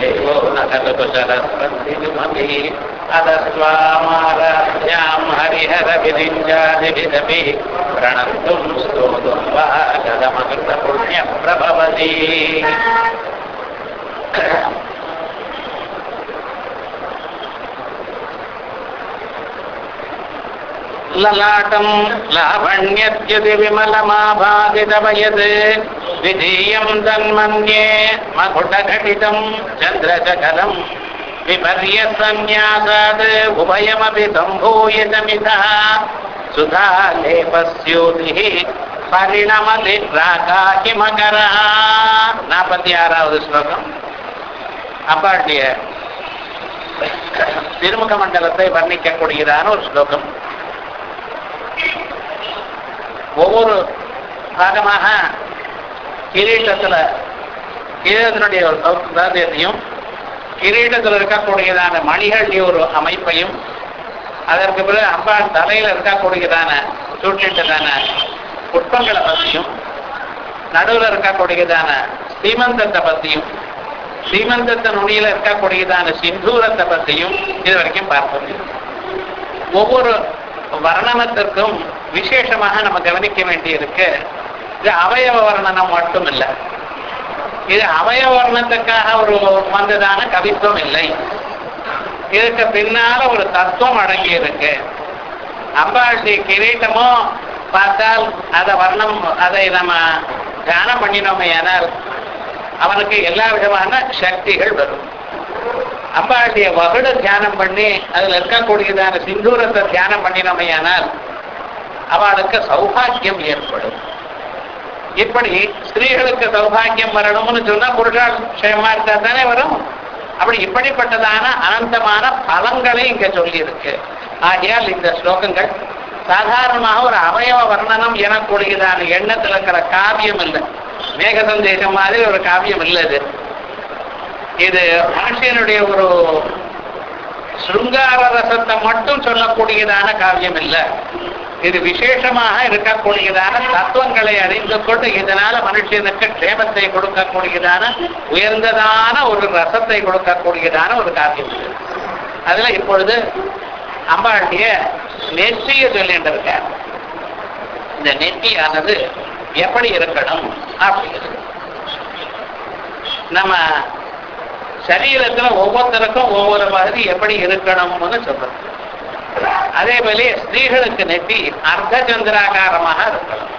देवो न खलुकुशरस्पत्तिमभिः अदस्वामाराध्यां हरिहरविरिञ्जादिभिदभिः प्रणन्तुं स्तोतुं ललाटं लावण्यद्युति विमलमाभादितवयत् विधीयं तन्मन्ये मकुटघटितं चन्द्रशकलं विपर्यसन्न्यासात् उभयमपि सम्भूय समितः सुधालेपस्योतिः परिणमति राकाकिमकरः நாற்பத்தி ஆறாவது ஸ்லோகம் அப்பாட்டிய திருமுக மண்டலத்தை வர்ணிக்கக்கூடியதான ஒரு ஸ்லோகம் ஒவ்வொரு பாகமாக கிரீட்டத்தில் கிரீடத்தினுடைய ஒரு சௌந்தரியத்தையும் கிரீட்டத்தில் இருக்கக்கூடியதான மணிகளுடைய ஒரு அமைப்பையும் அதற்கு பிறகு அம்பாள் தலையில் இருக்கக்கூடியதான சூட்டிட்டதான புஷ்பங்களை பற்றியும் நடுவில் இருக்கக்கூடியதான சீமந்தத்தை பற்றியும் சீமந்தத்தின் நுனியில் இருக்கக்கூடியதான சிந்தூரத்தை பற்றியும் இது வரைக்கும் பார்த்தோம் ஒவ்வொரு வர்ணனத்திற்கும் விசேஷமாக நம்ம கவனிக்க வேண்டியிருக்கு இது அவயவ வர்ணனம் மட்டும் இல்லை இது அவயவ வர்ணத்துக்காக ஒரு வந்ததான கவித்துவம் இல்லை. இதுக்கு பின்னால ஒரு தத்துவம் அடங்கி இருக்கு அம்பாளுடைய கிரீட்டமும் பார்த்தால் அதை வர்ணம் அதை நம்ம தியானம் பண்ணினோமே ஆனால் அவனுக்கு எல்லா விதமான சக்திகள் வரும். அம்பாளுடைய வகுட தியானம் பண்ணி அதுல இருக்கக்கூடியதான சிந்தூரத்தை தியானம் பண்ணினமையானால் அவளுக்கு சௌபாகியம் ஏற்படும். இப்படி ஸ்திரீகளுக்கு சௌபாகியம் வரணும்னு சொன்னா புருஷால் க்ஷேமா இருந்தா தானே வரும். அப்படி இப்படிப்பட்டதான அனந்தமான பலங்களை இங்க சொல்லியிருக்கு. ஆகியால் ஆகையால் இந்த ஸ்லோகங்கள் சாதாரணமாக ஒரு அவயவ வர்ணனம் எனக்கூடியதான எண்ணத்தில் இருக்கிற காவியம் இல்லை. மேக சந்தேகம் மாதிரி ஒரு காவியம் இல்லை இது இது மனுஷனுடைய ஒரு சுங்கார ரசத்தை மட்டும் சொல்லக்கூடியதான காவியம் இல்லை இது விசேஷமாக இருக்கக்கூடியதான தத்துவங்களை அறிந்து கொண்டு இதனால மனுஷனுக்கு க்ஷேமத்தை கொடுக்கக்கூடியதான உயர்ந்ததான ஒரு ரசத்தை கொடுக்கக்கூடியதான ஒரு காவியம். இல்லை அதுல இப்பொழுது அம்பாளுடைய நெற்றிய சொல்லிட்டு இருக்கார் இந்த நெற்றியானது எப்படி இருக்கணும்? அப்படிங்கிறது நம்ம சரீரத்துல ஒவ்வொருத்தருக்கும் ஒவ்வொரு மாதிரி எப்படி இருக்கணும்னு சொல்றது. அதே போல ஸ்திரீகளுக்கு நெத்தி அர்த்த சந்திராகாரமாக இருக்கணும்.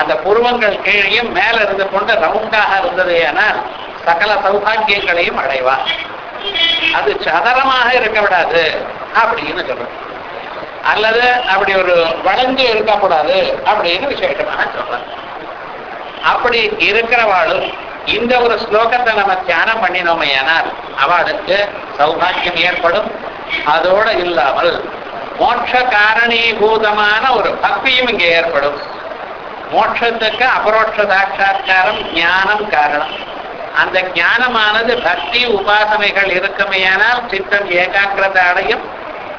அந்த புருவங்கள் கீழையும் மேல இருந்து கொண்டு ரவுண்டாக இருந்தது என சகல சௌபாகியங்களையும் அடைவார் அது சதரமாக இருக்க விடாது அப்படின்னு சொல்றது. அல்லது அப்படி ஒரு வளைஞ்சு இருக்கக்கூடாது அப்படின்னு விசேஷமாக சொல்றாங்க அப்படி இருக்கிறவாளும் இந்த ஒரு ஸ்லோகத்தை நம்ம தியானம் பண்ணினோமையானால் அவளுக்கு சௌபாகியம் ஏற்படும். அதோட இல்லாமல் மோட்ச காரணீபூதமான ஒரு பக்தியும் இங்கே ஏற்படும். மோட்சத்துக்கு அபரோட்ச சாட்சா்காரம் ஞானம் காரணம். அந்த ஞானமானது பக்தி உபாசனைகள் இருக்குமையானால் சித்தம் ஏகாகிரதை அடையும்.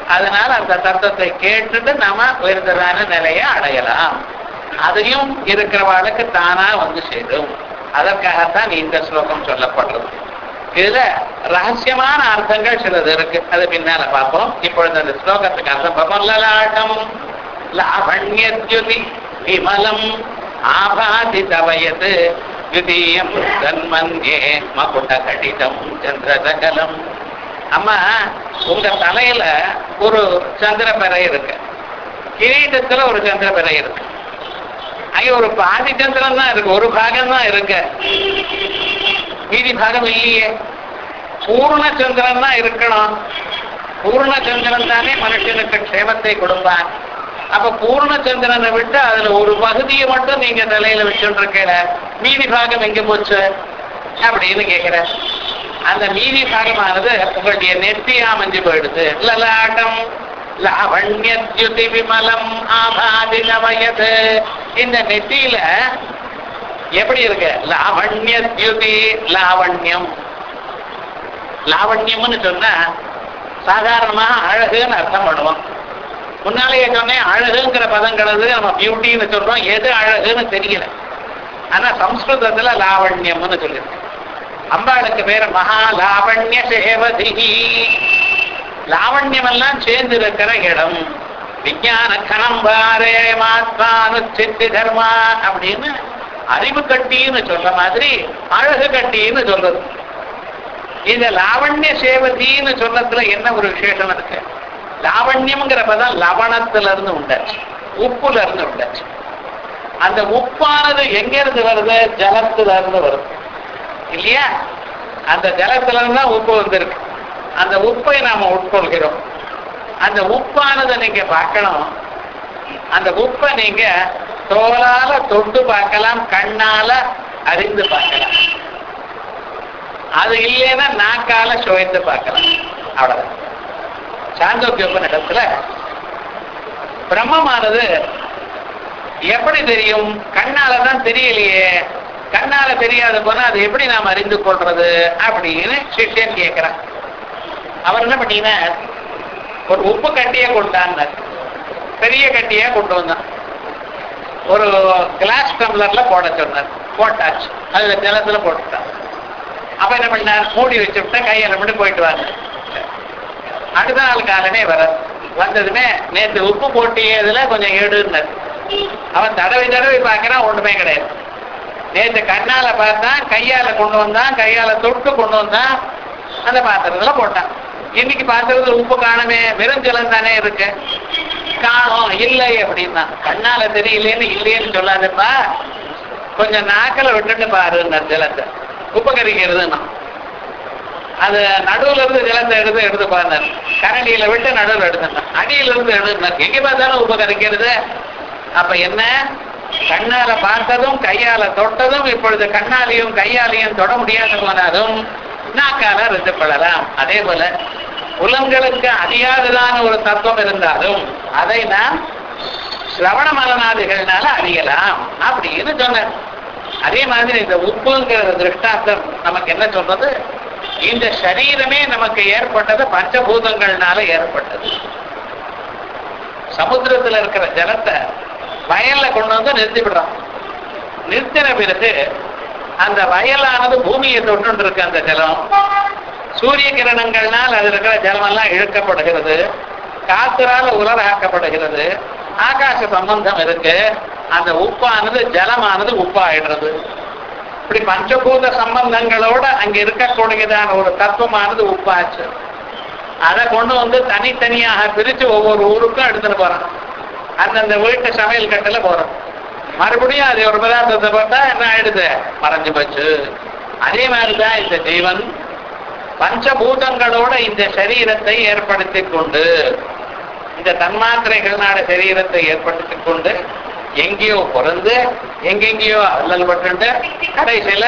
அதனால் அந்த தத்துவத்தை கேட்டுட்டு நாம உயர்ந்ததான நிலையை அடையலாம். அதையும் இருக்கிறவாளுக்கு தானா வந்து சேரும். அதற்காகத்தான் இந்த ஸ்லோகம் சொல்லப்படுறது இதுல ரகசியமான அர்த்தங்கள் சிலது இருக்கு. அது பின்னால பார்ப்போம். இப்பொழுது அந்த ஸ்லோகத்துக்கு அர்த்தம். பார்ப்போம் லலாட்டம் லாவண்யத்யுதி விமலம் ஆபாதிதவயது த்விதீயம் தன்மன்யே மகுட கடிதம் சந்திரதகலம் அம்மா உங்க தலையில ஒரு சந்திரபிறை இருக்கு. கிரீடத்துல ஒரு சந்திரபிறை இருக்கு. அங்கே ஒரு பாதி சந்திரன் தான் இருக்கு. ஒரு பாகம் தான் இருக்கு. மீதி பாகம் இல்லையே. பூர்ண சந்திரன் தான் இருக்கணும். பூர்ண சந்திரன் தானே மனுஷனுக்கு க்ஷேமத்தை கொடுப்பான். அப்ப பூர்ண சந்திரனை விட்டு அதுல ஒரு பகுதியை மட்டும் நீங்க நிலையில வச்சுட்டு இருக்கல மீதி பாகம் எங்க போச்சு? அப்படின்னு கேக்குற அந்த மீதி பாகமானது உங்களுடைய நெத்தி அமைஞ்சு போயிடுது. லலாட்டம் லாவண்யத்யுதி விமலம் ஆபாதி வயது இந்த நெத்தியில எப்படி இருக்கு? லாவண்ய தியுதி லாவண்யம். லாவண்யம்னு சொன்னா சாதாரணமாக அழகுன்னு அர்த்தம் பண்ணுவோம். முன்னாலேயே சொன்னேன் அழகுங்கிற பதங்கிறது நம்ம பியூட்டின்னு சொல்றோம். எது அழகுன்னு தெரியல. ஆனா சம்ஸ்கிருதத்துல லாவண்யம்னு சொல்லியிருக்கு அம்பாளுக்கு பேரு மகா லாவண்ய சேவதி லாவண்யம் எல்லாம் சேர்ந்து இருக்கிற இடம். விஞ்ஞான கணம் பாரே மாத்மானு சித்தி தர்மா அப்படின்னு அறிவு கட்டின்னு சொல்ற மாதிரி அழகு கட்டின்னு சொல்றது. இந்த லாவண்ய சேவதின்னு சொல்றதுல என்ன ஒரு விசேஷம் இருக்கு? லாவண்யம்ங்கிற பதம் லவணத்துல இருந்து உண்டாச்சு உப்புல இருந்து உண்டாச்சு. அந்த உப்பானது எங்க இருந்து வருது? ஜலத்துல இருந்து வருது. இல்லையா? அந்த ஜலத்துல இருந்து தான் உப்பு வந்திருக்கு. அந்த உப்பை நாம உட்கொள்கிறோம். அந்த உப்பானதை நீங்க பார்க்கணும். அந்த உப்பை நீங்க தோலால தொட்டு பார்க்கலாம் கண்ணால அறிந்து பார்க்கலாம். அது இல்லைன்னா நாக்கால சுவைத்து பார்க்கலாம். அவ்வளவுதான். சாந்தோக்கிய உபநிடத்துல பிரம்மமானது எப்படி தெரியும்? கண்ணால தான் தெரியலையே. கண்ணால தெரியாத போனா அது எப்படி நாம் அறிந்து கொள்றது அப்படின்னு சிஷ்யன் கேட்கிறான். அவர் என்ன பண்ணீங்கன்னா ஒரு உப்பு கட்டியை கொண்டான்னார் பெரிய கட்டியே கொண்டு வந்தான். ஒரு கிளாஸ் டம்ளர்ல போட சொன்னார். போட்டாச்சு. அதுல ஜலத்துல போட்டுட்டான் அப்ப என்ன பண்ணார்? மூடி வச்சு கையில மட்டும் போயிட்டு வாங்க. அடுத்த நாள் காலமே வர வந்ததுமே நேற்று உப்பு போட்டியதுல கொஞ்சம் எடுன்னார் அவன் தடவை தடவை பார்க்கறான் ஒண்ணுமே கிடையாது. நேற்று கண்ணால பார்த்தான் கையால கொண்டு வந்தான் கையால தொட்டு கொண்டு வந்தான் அந்த பாத்திரத்துல போட்டான். இன்னைக்கு பாத்திரத்துல உப்பு காணமே வெறும் ஜலம் தானே இருக்கு. காணும் இல்லை அப்படின்னா கண்ணால தெரியலேன்னு இல்லையேன்னு சொல்லாதப்பா. கொஞ்சம் நாக்கில் விட்டுட்டு பாருன்னார் ஜலத்தை. உப்பு கறிக்கிறதுன்னா அது நடுவுல இருந்து ஜலத்தை எடுத்து எடுத்து பார்த்தார் கரண்டியில விட்டு நடுவில் எடுத்துட்டான் அடியில இருந்து எடுத்துனார் எங்க பார்த்தாலும் உப்பு கறிக்கிறது அப்ப என்ன? கண்ணால பார்த்ததும் கையால தொட்டதும் இப்பொழுது கண்ணாலையும் கையாலையும் தொட முடியாத போனாலும் நாக்கால ரெண்டு கொள்ளலாம் அதே போல புலன்களுக்கு அறியாததான ஒரு தத்துவம் இருந்தாலும் அதை நாம் சிரவண மலநாதிகள்னால அறியலாம் அப்படின்னு சொன்னார். அதே மாதிரி இந்த உப்புங்கிற திருஷ்டாந்தம் நமக்கு என்ன சொல்றது? இந்த சரீரமே நமக்கு ஏற்பட்டது பஞ்சபூதங்கள்னால ஏற்பட்டது. சமுத்திரத்துல இருக்கிற ஜலத்தை வயல்ல கொண்டு வந்து நிறுத்திவிடுறோம். நிறுத்தின பிறகு அந்த வயலானது பூமியை தொட்டு இருக்கு அந்த ஜலம். சூரிய கிரணங்கள்னால் அதில் இருக்கிற ஜலமெல்லாம் இழுக்கப்படுகிறது. காத்துறால உலராக்கப்படுகிறது. ஆகாச சம்பந்தம் இருக்கு. அந்த உப்பானது ஜலமானது உப்பாயிடுறது. இப்படி பஞ்சபூத சம்பந்தங்களோட அங்க இருக்கக்கூடியதான ஒரு தத்துவமானது உப்பாச்சு. அதை கொண்டு வந்து தனித்தனியாக பிரிச்சு ஒவ்வொரு ஊருக்கும் எடுத்துட்டு போறான். அந்தந்த வீட்டு சமையல் கட்டில போறோம் மறுபடியும் அது ஒரு பதார்த்தத்தை போட்டா என்ன ஆயிடுது? மறைஞ்சு போச்சு. அதே மாதிரிதான் இந்த ஜீவன் பஞ்சபூதங்களோட இந்த சரீரத்தை ஏற்படுத்தி கொண்டு இந்த தன்மாத்திரைகள்னால சரீரத்தை ஏற்படுத்தி கொண்டு எங்கேயோ பிறந்து எங்கெங்கேயோ அல்லல் பட்டு கடைசியில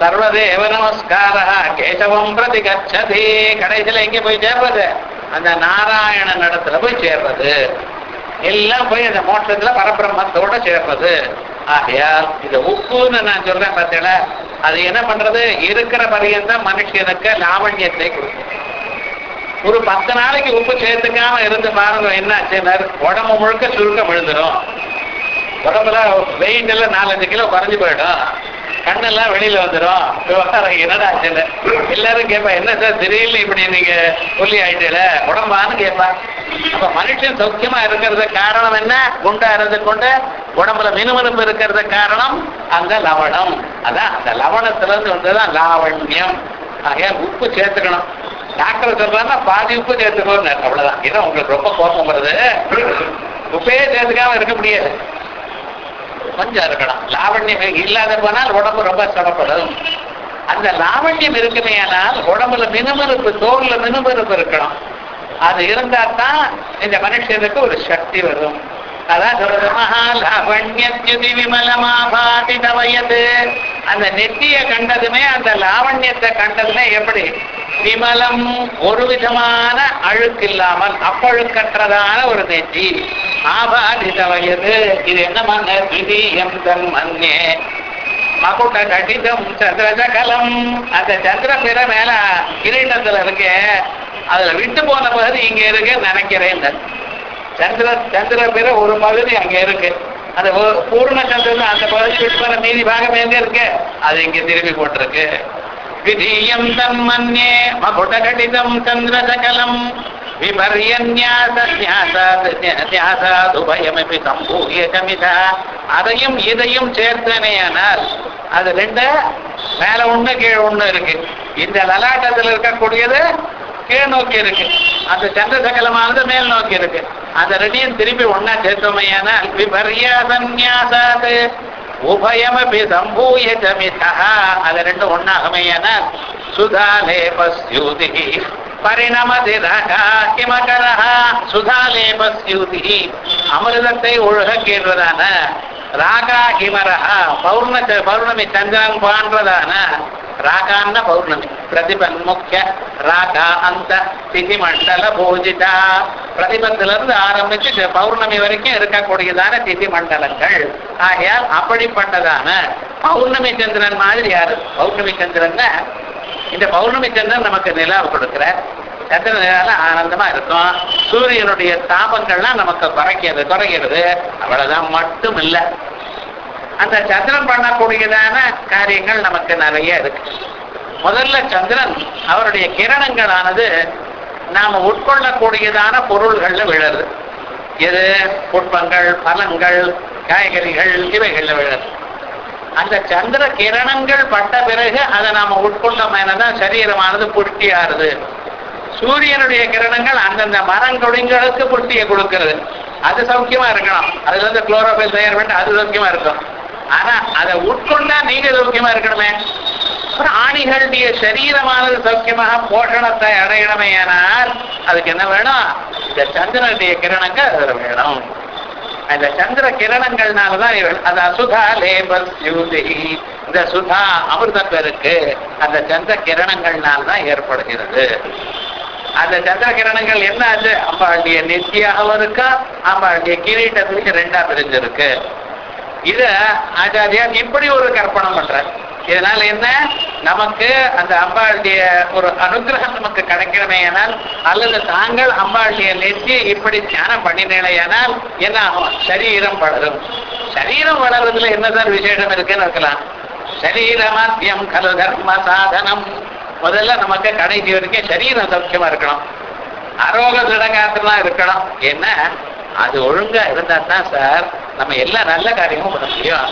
சர்வதேவ நமஸ்கார கேசவம் பிரதி கச்சதி. கடைசியில எங்க போய் சேர்றது? அந்த நாராயணன் இடத்துல போய் சேர்றது. எல்லாம் போய் அந்த மோட்சத்துல பரபிரம்மத்தோட சேர்றது. ஆகையால் இந்த உப்புன்னு நான் சொல்றேன் பார்த்தீங்களா அது என்ன பண்றது? இருக்கிற பரியந்தம் மனுஷனுக்கு லாவண்யத்தை கொடுக்கும். ஒரு பத்து நாளைக்கு உப்பு சேர்த்துக்காம இருந்து பாருங்க என்ன ஆச்சுன்னா உடம்பு முழுக்க சுருக்கம் விழுந்துடும் உடம்புல வெயிட் எல்லாம் நாலஞ்சு கிலோ குறைஞ்சு போயிடும். கண்ணெல்லாம் வெளியில வந்துடும் விவகாரம் என்னடா ஆச்சுன்னு எல்லாரும் கேட்பா என்ன சார் திடீர்னு இப்படி நீங்க சொல்லி ஆயிட்டல உடம்பான்னு கேட்பா. அப்ப மனுஷன் சௌக்கியமா இருக்கிறது காரணம் என்ன? குண்டா இருந்து கொண்டு உடம்புல மினுமினுப்பு இருக்கிறது காரணம் அந்த லவணம். அதான் அந்த லவணத்துல இருந்து வந்ததுதான் லாவண்யம். ஆகையால் உப்பு சேர்த்துக்கணும். டாக்டர் சொல்றாங்கன்னா பாதி உப்பு சேர்த்துக்கணும் அவ்வளவுதான். இதான் உங்களுக்கு ரொம்ப கோபம் வருது. உப்பே சேர்த்துக்காம இருக்க முடியாது. கொஞ்சம் இருக்கணும் லாவண்யம் இல்லாத போனால் உடம்பு ரொம்ப சிறப்படும். அந்த லாவண்யம் இருக்குமே ஆனால் உடம்புல மினுமினுப்பு தோல்ல மினுமினுப்பு இருக்கணும். அது இருந்தா தான் இந்த மனுஷனுக்கு ஒரு சக்தி வரும். அதான் சொல்றது மகா லாவண்யத்யுதி விமலமாபாதி அந்த நெத்திய கண்டதுமே அந்த லாவண்யத்தை கண்டதுமே எப்படி? விமலம் ஒரு விதமான அழுக்கு இல்லாமல் அப்பழுக்கற்றதான ஒரு நெத்தி. ஆபாதித வயது இது என்ன மன்ன விதியம் தன் மன்னே? மகுட்ட கடிதம் சந்திரசகலம் அந்த சந்திர பிற மேல கிரீடத்துல இருக்கு. அதுல விட்டு போன பகுதி இங்க இருக்கு நினைக்கிறேன். சந்திர சந்திர பிற ஒரு பகுதி அங்க இருக்கு. அந்த பூர்ண சந்திரன் அந்த பகுதி விட்டு போன மீதி பாகம் எங்க இருக்கு? அது இங்க திரும்பி போட்டிருக்கு. விதீயம் தன்மன்யே மகுடகடிதம் சந்திரசகலம் விபர்யன்யாசாதுபயமபி சம்பூய சமிதா அதையும் இதையும் சேர்த்தனேயானால் அது ரெண்டு மேல ஒண்ணு கீழே ஒண்ணு இருக்கு. இந்த லலாட்டத்தில் இருக்கக்கூடியது கீழ் நோக்கி இருக்கு. அந்த சந்திரசகலமானது மேல் நோக்கி இருக்கு. அந்த ரெண்டையும் திருப்பி ஒன்னா சேர்த்தோமையானால் விபரியாசன்யாசாது உபயமபி சம்பூய சமிதா அது ரெண்டும் ஒன்னாகமையானால் சுதாலேபஸ்யூதி பரிணமதி சுதாலேபஸ்யூதி அமிர்தத்தை ஒழுகக்கேற்றதான ராகா கிமரஹா பௌர்ண பௌர்ணமி சந்திரன் பான்றதான. ராகான்ன பௌர்ணமி. பிரதிபன் முக்கிய ராகா அந்த திதி மண்டல பூஜிதா. பிரதிபத்துல இருந்து ஆரம்பிச்சு பௌர்ணமி வரைக்கும் இருக்கக்கூடியதான திதி மண்டலங்கள் ஆகையால் அப்படிப்பட்டதான பௌர்ணமி சந்திரன் மாதிரி யாரு? பௌர்ணமி சந்திரன் இந்த பௌர்ணமி சந்திரன் நமக்கு நிலாவை கொடுக்குற. சந்திர நிலால ஆனந்தமா இருக்கும். சூரியனுடைய தாபங்கள்லாம் நமக்கு குறைக்கிறது குறைகிறது. அவ்வளவுதான் மட்டும் இல்லை அந்த சந்திரன் பண்ணக்கூடியதான காரியங்கள் நமக்கு நிறைய இருக்கு. முதல்ல சந்திரன் அவருடைய கிரணங்களானது நாம உட்கொள்ளக்கூடியதான பொருள்கள்ல விழருது எது? புட்பங்கள் பழங்கள் காய்கறிகள் இவைகள்ல விழருது அந்த சந்திர கிரணங்கள் பட்ட பிறகு அதை நாம உட்கொண்டோம்னா சரீரமானது புஷ்டியாருது சூரியனுடைய கிரணங்கள் அந்தந்த மரங்கொடிங்களுக்கு புஷ்டியை கொடுக்கிறது. அது சௌக்கியமா இருக்கணும். அதுல இருந்து குளோரோபில் தயார் பண்ணி அது சௌக்கியமா இருக்கும். ஆனா அதை உட்கொண்டா நீங்க சௌக்கியமா இருக்கணுமே. பிராணிகளுடைய சரீரமானது சௌக்கியமாக போஷணத்தை அடையணுமேயானால் அதுக்கு என்ன வேணும்? இந்த சந்திரனுடைய கிரணங்கள் அதுல வேணும். அந்த சந்திர கிரணங்கள்னாலதான் இவள் அந்த அசுதா லேபர் யூதி இந்த சுதா அமிர்த பெருக்கு அந்த சந்திர கிரணங்கள்னால்தான் ஏற்படுகிறது. அந்த சந்திர கிரணங்கள் என்ன ஆச்சு அம்பாளுடைய நெத்தியாகவும் இருக்கா? அம்பாளுடைய கிரீட்டத்துக்கு ரெண்டா பிரிஞ்சிருக்கு. இத ஆச்சாரியா இப்படி ஒரு கற்பனை பண்ற இதனால என்ன? நமக்கு அந்த அம்பாளுடைய ஒரு அனுகிரகம் நமக்கு கிடைக்கணுமேயானால் அல்லது தாங்கள் அம்பாளுடைய நெற்றி இப்படி தியானம் பண்ணினேனால் என்ன ஆகும் சரீரம் வளரும். சரீரம் வளர்றதுல என்னதான் விசேஷம் இருக்குன்னு இருக்கலாம். சரீரமாத்தியம் கல தர்ம சாதனம். முதல்ல நமக்கு கடைசி வரைக்கும் சரீரம் சௌக்கியமா இருக்கணும். ஆரோக்கிய திடகாத்திரம் இருக்கணும். என்ன? அது ஒழுங்கா இருந்தா தான் சார் நம்ம எல்லா நல்ல காரியமும் பண்ண முடியும்.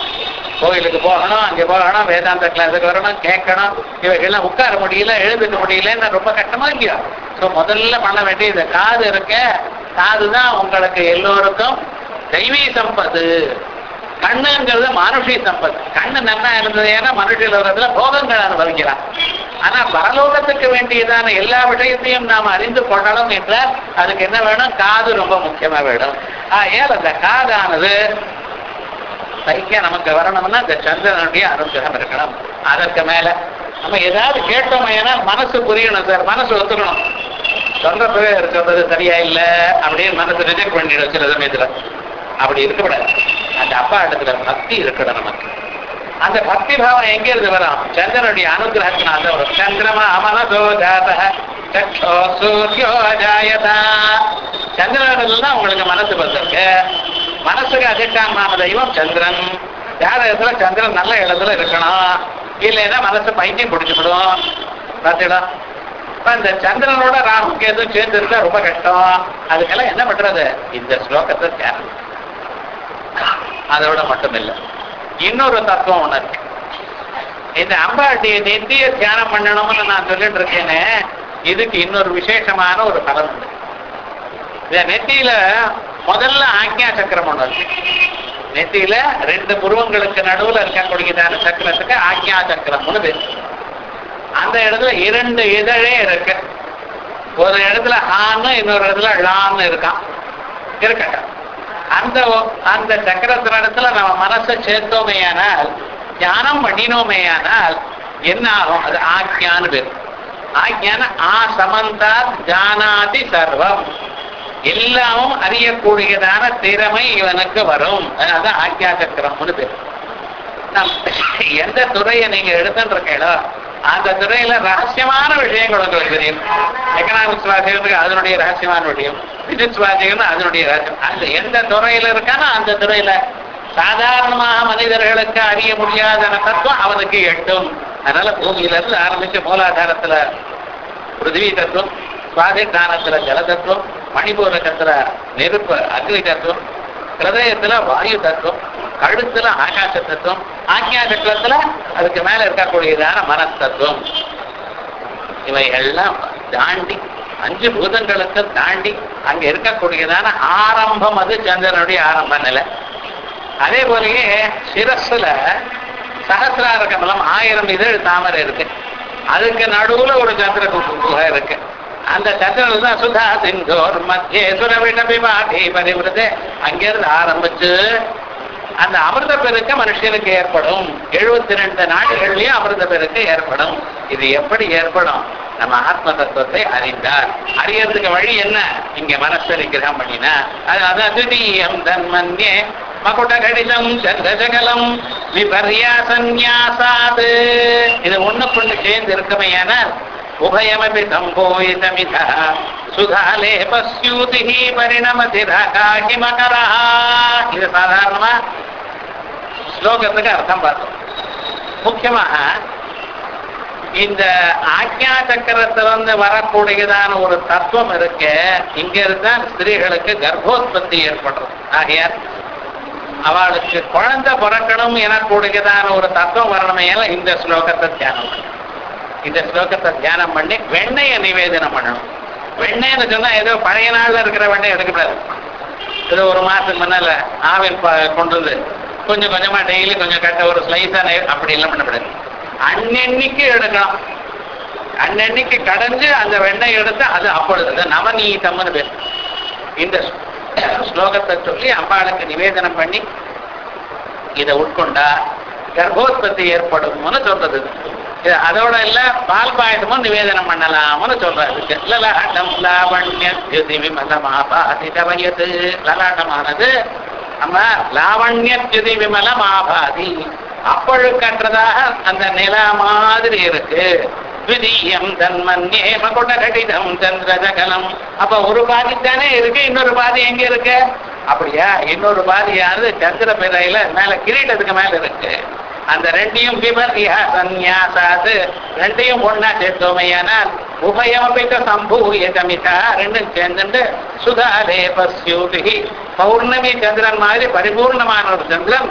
கோயிலுக்கு போகணும் அங்கே போகணும் வேதாந்த கிளாஸுக்கு வரணும் கேட்கணும் இவைகள்லாம் உட்கார முடியல எழுதுக்க முடியலன்னு ரொம்ப கஷ்டமா இல்லையா? ஸோ முதல்ல பண்ண வேண்டியது காது இருக்க காது தான் உங்களுக்கு எல்லோருக்கும். தெய்வீ சம்பத்து கண்ணுங்கிறது மனுஷி சம்பத்து கண்ணு நன்னா இருந்தது ஏன்னா மனுஷியில் வர்றதுல போகங்கள் அனுபவிக்கிறான். ஆனா பரலோகத்துக்கு வேண்டியதான எல்லா விஷயத்தையும் நாம் அறிந்து கொள்ளணும் என்றால் அதுக்கு என்ன வேணும்? காது ரொம்ப முக்கியமா வேணும். ஏன் அந்த காதானது சைக்கியம் நமக்கு வரணும்னா இந்த சந்திரனுடைய அனுகிரகம் இருக்கணும். அதற்கு மேல நம்ம ஏதாவது கேட்டோம் ஏன்னா மனசு புரியணும் சார் மனசு ஒத்துக்கணும். சொல்றப்பவே இருக்கிறது சரியா இல்லை அப்படின்னு மனசு ரிஜெக்ட் பண்ணிடும் சில சமயத்துல. அப்படி இருக்கக்கூடாது. அந்த அப்பா இடத்துல பக்தி இருக்கணும் நமக்கு. அந்த பக்தி பாவம் எங்க இருந்து வரும்? சந்திரனுடைய அனுகிரகத்தினால வரும். சந்திரமா அமனதோ ஜாத சக்ஷோ சூரியோ ஜாயதா சந்திரனில் தான் உங்களுக்கு மனசு வந்திருக்கு. மனசுக்கு அதிஷ்டான தெய்வம் சந்திரன். ஜாதகத்துல சந்திரன் நல்ல இடத்துல இருக்கணும். இல்லைன்னா மனசு பைத்தியம் பிடிச்சிவிடும் பார்த்தீங்களா இப்போ இந்த சந்திரனோட ராகு கேது சேர்ந்து இருந்தா ரொம்ப கஷ்டம். அதுக்கெல்லாம் என்ன பண்றது? இந்த ஸ்லோகத்தை தியானம். அதோட மட்டும் இல்லை இன்னொரு தத்துவம் ஒண்ணு இருக்கு. இந்த அம்பாட்டி நெத்திய தியானம் பண்ணணும்னு நான் சொல்லிட்டு இருக்கேனே இதுக்கு இன்னொரு விசேஷமான ஒரு பலன் உண்டு. இந்த நெத்தியில முதல்ல ஆக்ஞா சக்கரம் ஒன்று இருக்கு. நெத்தியில ரெண்டு புருவங்களுக்கு நடுவுல இருக்கக்கூடியதான சக்கரத்துக்கு ஆக்ஞா சக்கரம்னு பேரு. அந்த இடத்துல இரண்டு இதழே இருக்கு. ஒரு இடத்துல ஆன்னு இன்னொரு இடத்துல லான்னு இருக்கான். இருக்கட்டும். அந்த அந்த சக்கரத்தினிடத்துல நம்ம மனசை சேர்த்தோமேயானால் தியானம் பண்ணினோமேயானால் என்ன ஆகும்? அது ஆக்ஞான்னு பேர். ஆக்ஞான ஆ சமந்தா ஜானாதி சர்வம். எல்லாமும் அறியக்கூடியதான திறமை இவனுக்கு வரும். அதான் ஆக்ஞா சக்கரம்னு பேர். எந்த துறையை நீங்க எடுத்துட்டு இருக்கீங்களோ அந்த துறையில ரகசியமான விஷயங்கள் உங்களுக்கு தெரியும் எக்கனாமிக்ஸ் வாசிக்கிறதுக்கு அதனுடைய ரகசியமான விஷயம். பிசிக்ஸ் வாசிக்கிறது அதனுடைய ரகசியம். அந்த எந்த துறையில இருக்கானோ அந்த துறையில சாதாரணமாக மனிதர்களுக்கு அறிய முடியாத தத்துவம் அவனுக்கு எட்டும். அதனால பூமியில இருந்து ஆரம்பிச்சு மூலாதாரத்துல பிருத்திவி தத்துவம் சுவாதிஷ்டானத்துல ஜல தத்துவம் மணிபூரகத்துல நெருப்பு அக்னி தத்துவம் ஹிருதயத்துல வாயு தத்துவம் கழுத்துல ஆகாச தத்துவம் ஆக்ஞா தத்துவத்துல அதுக்கு மேல இருக்கக்கூடியதான மனத்தத்துவம் இவைகள்லாம் தாண்டி அஞ்சு பூதங்களுக்கு தாண்டி அங்க இருக்கக்கூடியதான ஆரம்பம் அது சந்திரனுடைய ஆரம்ப நிலை. அதே போலயே சிரஸ்ல சகசிரார கமலம் ஆயிரம் இதழ் தாமரை இருக்கு. அதுக்கு நடுவுல ஒரு சந்திர குகை இருக்கு. அந்த சந்திரன் தான் சுதா சிந்தோர் மத்திய சுரவிடபிமாடி பரிவிரதே. அங்கிருந்து ஆரம்பிச்சு அந்த அமிர்த பெருக்கு மனுஷனுக்கு ஏற்படும். எழுபத்தி ரெண்டு நாடுகள்லயும் அமிர்த பெருக்கு ஏற்படும். இது எப்படி ஏற்படும்? நம்ம ஆத்ம தத்துவத்தை அறிந்தார். அறியறதுக்கு வழி என்ன? இங்க மனசு நிகிரகம் பண்ணினா. அது அது தன்மன்யே மகுட கடிதம் சந்தசகலம் விபர்யா சந்நியாசாது. இது ஒண்ணுக்குண்டு சேர்ந்து இருக்குமையானால் உபயமபி சம்போயிதமிதா சுதாலேபஸ்யூதி பரிணமதிரகாஹிமகரா இது சாதாரணமா ஸ்லோகத்துக்கு அர்த்தம் பார்த்தோம் முக்கியமாக இந்த ஆக்ஞா சக்கரத்திலிருந்து வரக்கூடியதான ஒரு தத்துவம் இருக்கு இங்க இருந்தான் ஸ்திரீகளுக்கு கர்ப்போத்பத்தி ஏற்படுறது ஆகையார் அவளுக்கு குழந்தை பிறக்கணும் எனக்கூடியதான ஒரு தத்துவம் வரணுமே இந்த ஸ்லோகத்தை தியானம் பண்ண இந்த ஸ்லோகத்தை தியானம் பண்ணி வெண்ணையை நிவேதனம் பண்ணணும். வெண்ணெய்னு சொன்னா ஏதோ பழைய நாள்ல இருக்கிற வெண்ணெய் எடுக்கக்கூடாது ஏதோ ஒரு மாசத்துக்கு முன்னால ஆவின் கொண்டு வந்து கொஞ்சம் கொஞ்சமா டெய்லி கொஞ்சம் கட்ட ஒரு ஸ்லைஸா அப்படி எல்லாம் பண்ணக்கூடாது அன்னன்னைக்கு எடுக்கணும். அன்னன்னைக்கு கடைஞ்சு அந்த வெண்ணெய் எடுத்து அது அப்பொழுது நவநீதம்னு பேர். இந்த ஸ்லோகத்தை சொல்லி அம்பாளுக்கு நிவேதனம் பண்ணி இதை உட்கொண்டா கர்ப்போத்பத்தி ஏற்படும்னு சொல்றது. அதோட இல்ல பால் பாயசமும் நிவேதனம் பண்ணலாம்னு சொல்றாரு. லலாட்டம் லாவண்ய விமலமாபாதிதவயது. லலாட்டமானது நம்ம லாவண்யத்யுதி விமலமாபாதி. அப்பழுக்கற்றதாக அந்த நிலா மாதிரி இருக்கு. விதியம் தன்மன்யே மகுட கடிதம் சந்திரஜகலம். அப்ப ஒரு பாதி தானே இருக்கு இன்னொரு பாதி எங்க இருக்கு? அப்படியா? இன்னொரு பாதியானது சந்திர பிறையில மேல கிரீடத்துக்கு மேல இருக்கு. அந்த ரெண்டையும் விபர்யா சந்நியாசாது ரெண்டையும் ஒன்னா சேர்த்தோமையானால் உபயமபித்த சம்பூயதமிதா ரெண்டும் சேர்ந்துட்டு சுதாலே பஸ்யூதி பௌர்ணமி சந்திரன் மாதிரி பரிபூர்ணமான ஒரு சந்திரன்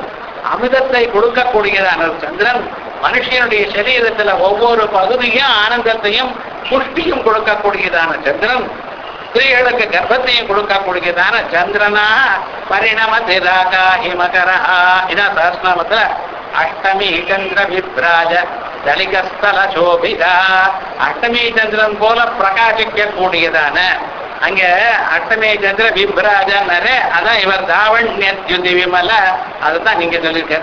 அமிர்தத்தை கொடுக்கக்கூடியதான ஒரு சந்திரன் மனுஷனுடைய சரீரத்துல ஒவ்வொரு பகுதியும் ஆனந்தத்தையும் புஷ்டியும் கொடுக்கக்கூடியதான சந்திரன் ஸ்திரீகளுக்கு கர்ப்பத்தையும் கொடுக்கக்கூடியதான சந்திரனா பரிணம திராகா ஹிமகரா இதான் சஹஸ்நாமத்துல அஷ்டமி சந்திர விப்ராஜ தலிகஸ்தல சோபிதா அஷ்டமி சந்திரன் போல பிரகாசிக்க கூடியதான அங்க அஷ்டமி சந்திர விப்ராஜன்னாரு அதான் இவர் தாவண்யத்யுதி விமல அதுதான் நீங்க சொல்லியிருக்க.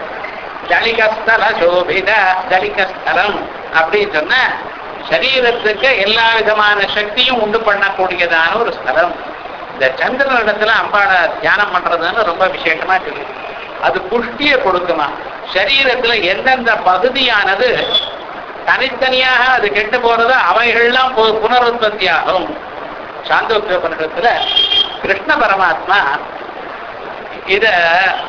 ஜலிகஸ்தல சோபித ஜலிகஸ்தலம் அப்படின்னு சொன்ன சரீரத்துக்கு எல்லா விதமான சக்தியும் உண்டு பண்ணக்கூடியதான ஒரு ஸ்தலம். இந்த சந்திரன் இடத்துல அம்பாட தியானம் பண்றதுன்னு ரொம்ப விசேஷமா சொல்லியிருக்கு. அது புஷ்டியை கொடுக்குமா? சரீரத்துல எந்தெந்த பகுதியானது தனித்தனியாக அது கெட்டு போறது அவைகள்லாம் பு- புனருற்பத்தி ஆகும் சாந்தோக்கியோபனிடத்துல கிருஷ்ண பரமாத்மா இத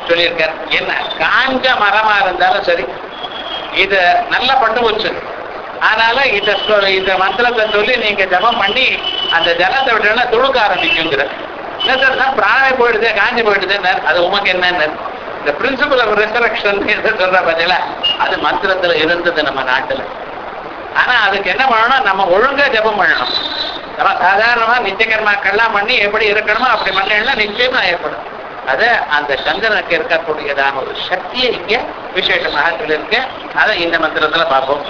சொல்லியிருக்கார். என்ன? காஞ்ச மரமா இருந்தாலும் சரி இத நல்லா பட்டு போச்சு. அதனால இத இந்த மந்திரத்தை சொல்லி நீங்க ஜபம் பண்ணி அந்த ஜலத்தை விட்டோம்னா துளுக்க ஆரம்பிக்குங்கிற. என்ன சார்? நான் போயிடுது காஞ்சி போயிடுது அது உமக்கு என்னன்னு இந்த பிரின்சிபல் ஆஃப் ரெசரக்ஷன் சொல்ற அது மந்திரத்துல இருந்தது நம்ம நாட்டுல. ஆனா அதுக்கு என்ன பண்ணணும் நம்ம ஒழுங்கா ஜெபம் பண்ணணும். நம்ம சாதாரணமா நித்தியகர்மாக்கள்லாம் பண்ணி எப்படி இருக்கணுமோ அப்படி பண்ணலாம் நிச்சயமா ஏற்படும். அது அந்த சந்திரனுக்கு இருக்கக்கூடியதான ஒரு சக்தியை இங்க விசேஷமாக சொல்லியிருக்கேன் அதை இந்த மந்திரத்துல பார்ப்போம்.